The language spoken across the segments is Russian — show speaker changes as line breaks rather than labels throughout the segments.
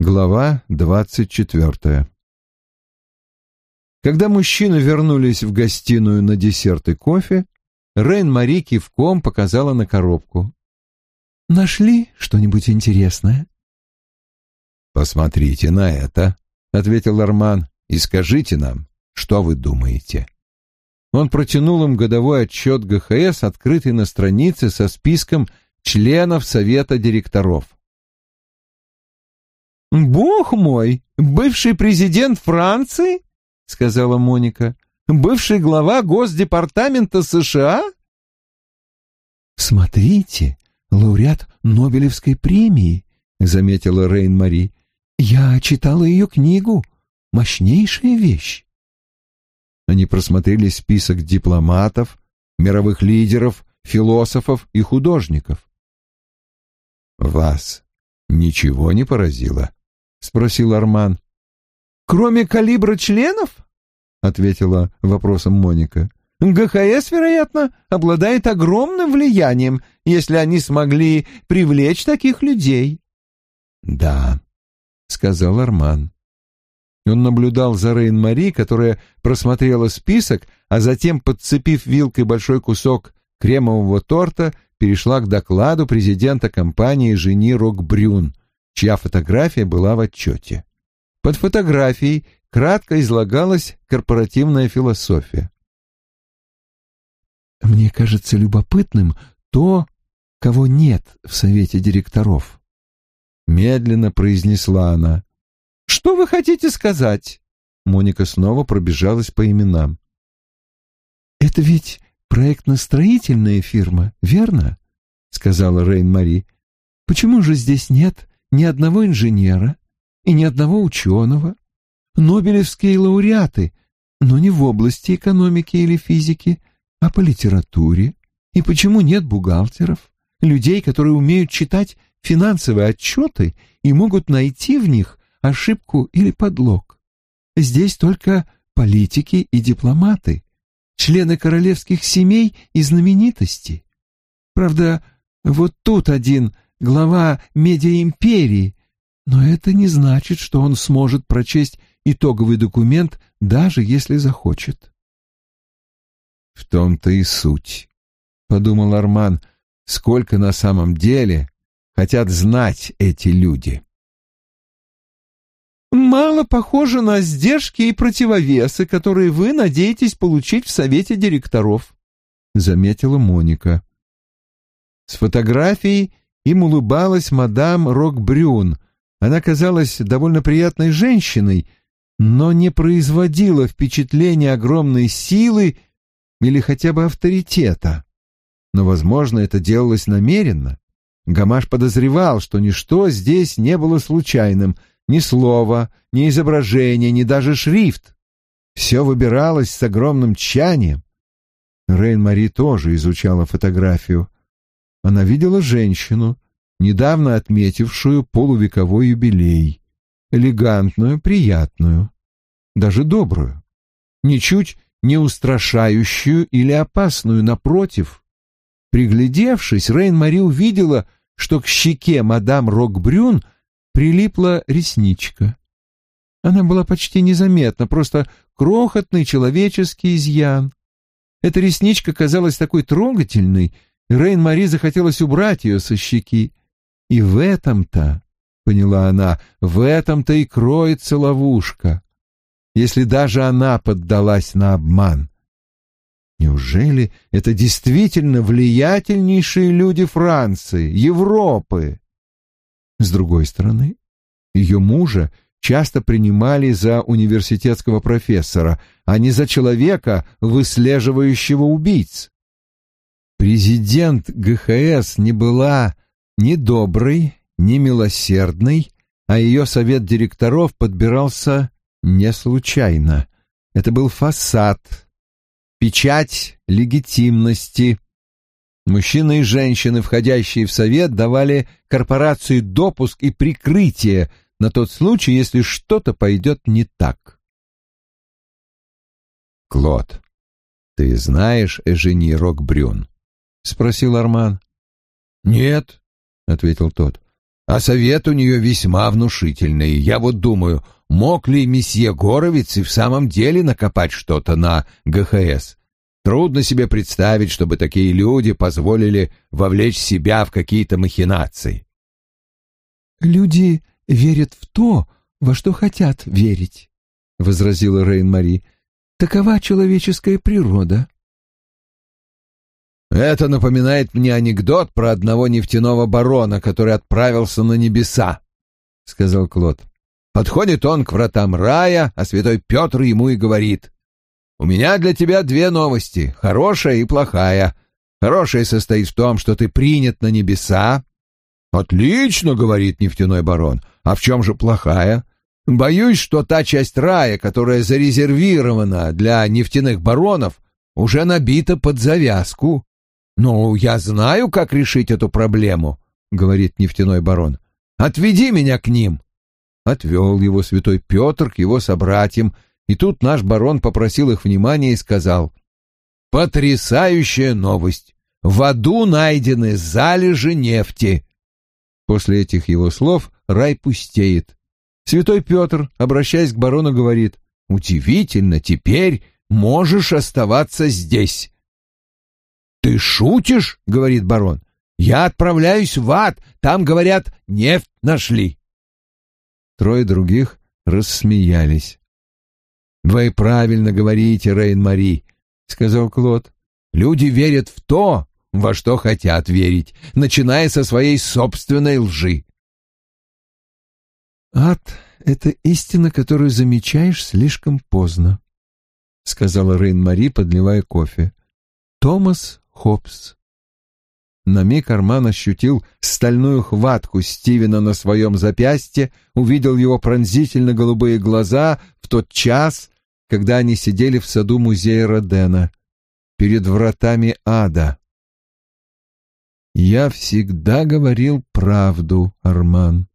Глава двадцать четвертая Когда мужчины вернулись в гостиную на десерт и кофе, Рейн-Мари кивком показала на коробку. «Нашли что-нибудь интересное?»
«Посмотрите на это», — ответил Арман, — «и скажите нам, что вы думаете».
Он протянул им годовой отчет ГХС, открытый на странице со списком членов Совета директоров. «Бог мой! Бывший президент Франции?» — сказала Моника. «Бывший глава Госдепартамента США?» «Смотрите, лауреат Нобелевской премии», — заметила Рейн-Мари. «Я читала ее книгу. Мощнейшая вещь». Они просмотрели список дипломатов, мировых лидеров, философов и художников.
«Вас ничего не поразило?» — спросил Арман.
«Кроме калибра членов?» — ответила вопросом Моника. «ГХС, вероятно, обладает огромным влиянием, если они смогли привлечь таких людей».
«Да», — сказал Арман.
Он наблюдал за Рейн-Мари, которая просмотрела список, а затем, подцепив вилкой большой кусок кремового торта, перешла к докладу президента компании Жени Рокбрюн, чья фотография была в отчете. Под фотографией кратко излагалась корпоративная философия. «Мне кажется любопытным то, кого нет в совете директоров», — медленно произнесла она. Что вы хотите сказать? Моника снова пробежалась по именам. Это ведь проектно-строительная фирма, верно? сказала Рейн-Мари. Почему же здесь нет ни одного инженера и ни одного ученого? Нобелевские лауреаты, но не в области экономики или физики, а по литературе. И почему нет бухгалтеров, людей, которые умеют читать финансовые отчеты и могут найти в них ошибку или подлог. Здесь только политики и дипломаты, члены королевских семей и знаменитости. Правда, вот тут один глава медиаимперии, но это не значит, что он сможет прочесть итоговый документ, даже если захочет.
«В том-то и суть», — подумал Арман, — «сколько на самом деле хотят знать эти люди»
мало похоже на сдержки и противовесы, которые вы надеетесь получить в совете директоров», — заметила Моника. С фотографией им улыбалась мадам Рокбрюн. Она казалась довольно приятной женщиной, но не производила впечатления огромной силы или хотя бы авторитета. Но, возможно, это делалось намеренно. Гамаш подозревал, что ничто здесь не было случайным — ни слова, ни изображения, ни даже шрифт. Все выбиралось с огромным тщанием. Рейн-Мари тоже изучала фотографию. Она видела женщину, недавно отметившую полувековой юбилей. Элегантную, приятную, даже добрую. Ничуть не устрашающую или опасную, напротив. Приглядевшись, Рейн-Мари увидела, что к щеке мадам Рокбрюн прилипла ресничка. Она была почти незаметна, просто крохотный человеческий изъян. Эта ресничка казалась такой трогательной, Рейн-Мари захотелось убрать ее со щеки. И в этом-то, поняла она, в этом-то и кроется ловушка, если даже она поддалась на обман. Неужели это действительно влиятельнейшие люди Франции, Европы? С другой стороны, ее мужа часто принимали за университетского профессора, а не за человека, выслеживающего убийц. Президент ГХС не была ни доброй, ни милосердной, а ее совет директоров подбирался не случайно. Это был фасад, печать легитимности, Мужчины и женщины, входящие в совет, давали корпорации допуск и прикрытие на тот случай, если что-то пойдет не так.
«Клод, ты знаешь Эжени Рокбрюн?» — спросил Арман.
«Нет», — ответил тот.
А совет у нее весьма внушительный. Я вот думаю, мог ли месье Горовец и в самом деле накопать что-то на ГХС? Трудно себе представить, чтобы такие люди позволили вовлечь себя в какие-то махинации.
«Люди верят в то, во что хотят верить», — возразила Рейн-Мари. «Такова человеческая природа».
Это напоминает мне анекдот про одного нефтяного барона, который отправился на небеса, — сказал Клод. Подходит он к вратам рая, а святой Петр ему и говорит. «У меня для тебя две новости, хорошая и плохая. Хорошая состоит в том, что ты принят на небеса». «Отлично», — говорит нефтяной барон. «А в чем же плохая?» «Боюсь, что та часть рая, которая зарезервирована для нефтяных баронов, уже набита под завязку». «Ну, я знаю, как решить эту проблему», — говорит нефтяной барон. «Отведи меня к ним». Отвел его святой Петр к его собратьям, и тут наш барон попросил их внимания и сказал, «Потрясающая новость! В аду найдены залежи нефти!» После этих его слов рай пустеет. Святой Петр, обращаясь к барону, говорит, «Удивительно, теперь можешь оставаться здесь». «Ты шутишь?» — говорит барон. «Я отправляюсь в ад, там, говорят, нефть нашли». Трое других рассмеялись. «Вы правильно говорите, Рейн-Мари», — сказал Клод. «Люди верят в то, во что хотят верить, начиная со своей собственной лжи».
«Ад — это истина, которую замечаешь слишком поздно», — сказала Рейн-Мари, подливая кофе. «Томас Хопс. На миг Арман ощутил стальную хватку Стивена на своем запястье, увидел его пронзительно-голубые глаза в тот час, когда они сидели в саду музея Родена, перед вратами ада. «Я всегда говорил правду, Арман».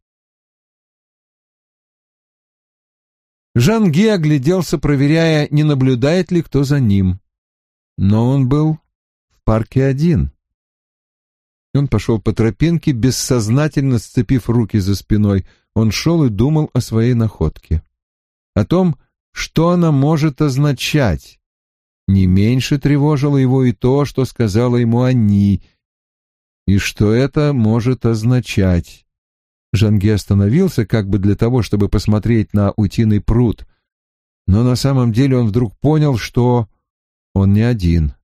Жанги огляделся, проверяя, не наблюдает ли кто за ним. Но он был парке один. Он пошел по тропинке, бессознательно сцепив руки за спиной. Он шел и думал о своей находке. О том, что она может означать. Не меньше тревожило его и то, что сказала ему они, и что это может означать. Жанги остановился как бы для того, чтобы посмотреть на утиный пруд, но на самом деле он вдруг понял, что он не один.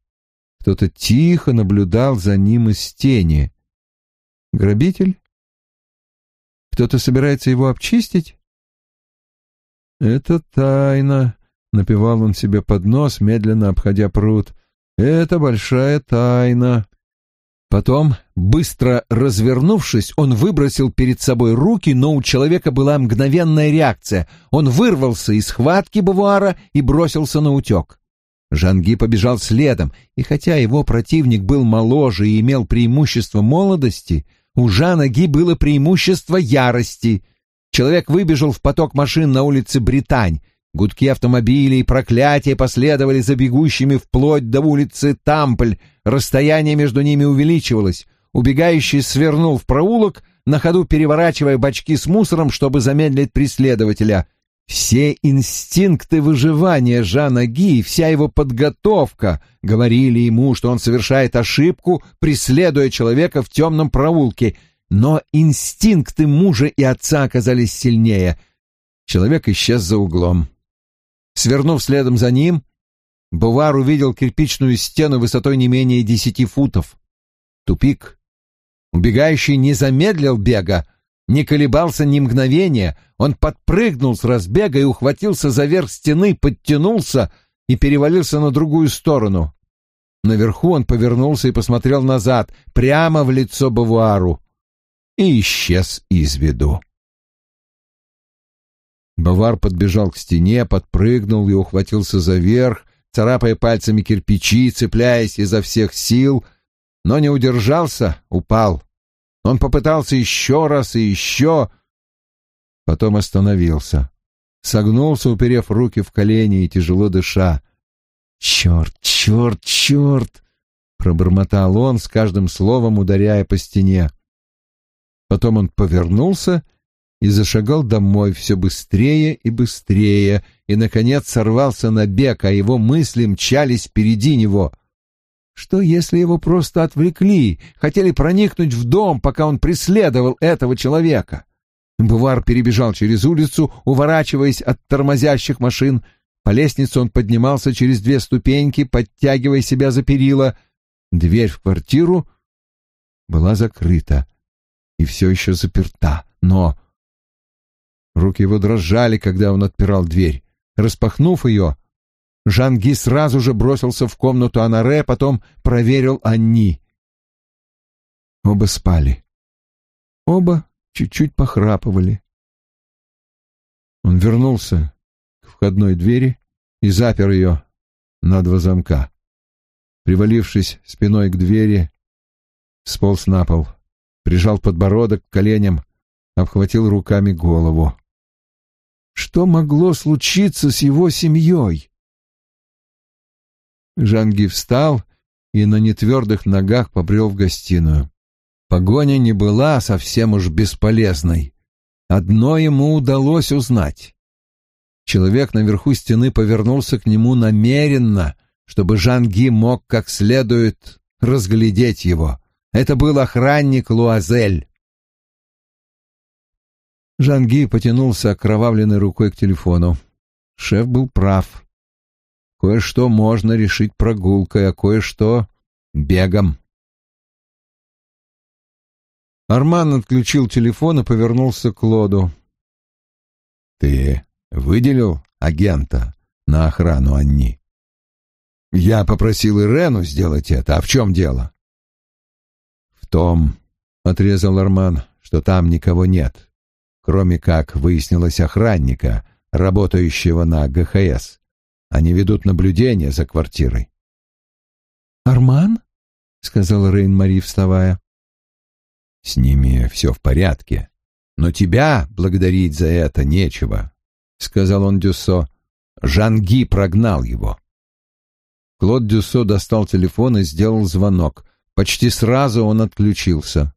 Кто-то тихо наблюдал за ним из тени. Грабитель? Кто-то собирается его обчистить? Это тайна, напевал он себе под нос, медленно обходя пруд. Это большая тайна. Потом, быстро развернувшись, он выбросил перед собой руки, но у человека была мгновенная реакция. Он вырвался из схватки Бавуара и бросился на утек. Жанги побежал следом, и хотя его противник был моложе и имел преимущество молодости, у Жана Ги было преимущество ярости. Человек выбежал в поток машин на улице Британь. Гудки автомобилей и проклятия последовали за бегущими вплоть до улицы Тампль. Расстояние между ними увеличивалось. Убегающий свернул в проулок, на ходу переворачивая бачки с мусором, чтобы замедлить преследователя. Все инстинкты выживания Жана Ги, вся его подготовка говорили ему, что он совершает ошибку, преследуя человека в темном проулке. Но инстинкты мужа и отца оказались сильнее. Человек исчез за углом. Свернув следом за ним, Бувар увидел кирпичную стену высотой не менее десяти футов. Тупик. Убегающий не замедлил бега, не колебался ни мгновения, он подпрыгнул с разбега и ухватился за верх стены, подтянулся и перевалился на другую сторону. Наверху он повернулся и посмотрел назад, прямо в лицо Бавуару, и исчез из виду. Бавар подбежал к стене, подпрыгнул и ухватился за верх, царапая пальцами кирпичи, цепляясь изо всех сил, но не удержался, упал. Он попытался еще раз и еще, потом остановился. Согнулся, уперев руки в колени и тяжело дыша. «Черт, черт, черт!» — пробормотал он, с каждым словом ударяя по стене. Потом он повернулся и зашагал домой все быстрее и быстрее, и, наконец, сорвался на бег, а его мысли мчались впереди него. Что, если его просто отвлекли, хотели проникнуть в дом, пока он преследовал этого человека? Бувар перебежал через улицу, уворачиваясь от тормозящих машин. По лестнице он поднимался через две ступеньки, подтягивая себя за перила. Дверь в квартиру была закрыта и все еще заперта, но... Руки его дрожали, когда он отпирал дверь. Распахнув ее, Жанги сразу же бросился в комнату Анаре, потом проверил Анни. Оба спали. Оба чуть-чуть похрапывали. Он вернулся к входной двери и запер ее на два замка. Привалившись спиной к двери, сполз на пол, прижал подбородок к коленям, обхватил руками голову. Что могло случиться с его семьей? Жанги встал и на нетвердых ногах побрел в гостиную. Погоня не была совсем уж бесполезной. Одно ему удалось узнать. Человек наверху стены повернулся к нему намеренно, чтобы Жанги мог как следует разглядеть его. Это был охранник Луазель. Жанги потянулся окровавленной рукой к телефону. Шеф был прав. Кое-что можно решить прогулкой, а кое-что — бегом. Арман отключил телефон и повернулся к Лоду. «Ты выделил агента на охрану Анни?» «Я попросил Ирену сделать это. А в чем дело?» «В том, — отрезал Арман, — что там никого нет, кроме как выяснилось охранника, работающего на ГХС. Они ведут наблюдение за квартирой». «Арман?» — сказал Рейн-Мари, вставая. С ними все в порядке. Но тебя благодарить за это нечего, — сказал он Дюссо. Жанги прогнал его. Клод Дюссо достал телефон и сделал звонок. Почти сразу он отключился.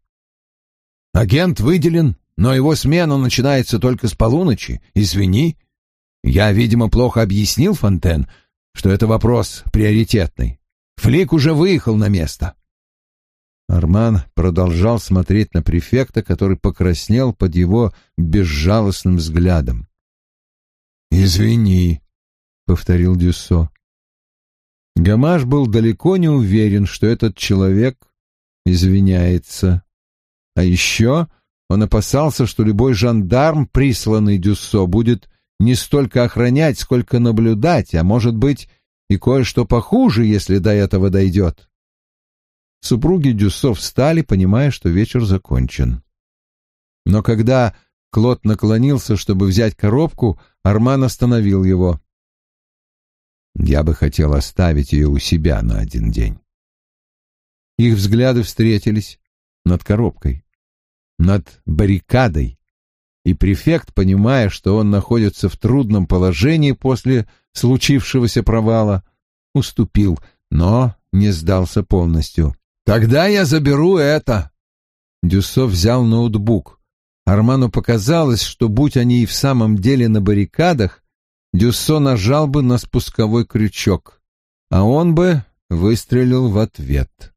«Агент выделен, но его смена начинается только с полуночи. Извини. Я, видимо, плохо объяснил Фонтен, что это вопрос приоритетный. Флик уже выехал на место. Арман продолжал смотреть на префекта, который покраснел под его безжалостным взглядом. «Извини», — повторил Дюссо. Гамаш был далеко не уверен, что этот человек извиняется. А еще он опасался, что любой жандарм, присланный Дюссо, будет не столько охранять, сколько наблюдать, а может быть и кое-что похуже, если до этого дойдет. Супруги Дюссо встали, понимая, что вечер закончен. Но когда Клод наклонился, чтобы взять коробку, Арман остановил его. «Я бы хотел оставить ее у себя на один день». Их взгляды встретились над коробкой, над баррикадой, и префект, понимая, что он находится в трудном положении после случившегося провала, уступил, но не сдался полностью. «Тогда я заберу это». Дюссо взял ноутбук. Арману показалось, что будь они и в самом деле на баррикадах, Дюссо нажал бы на спусковой крючок, а он бы выстрелил в ответ.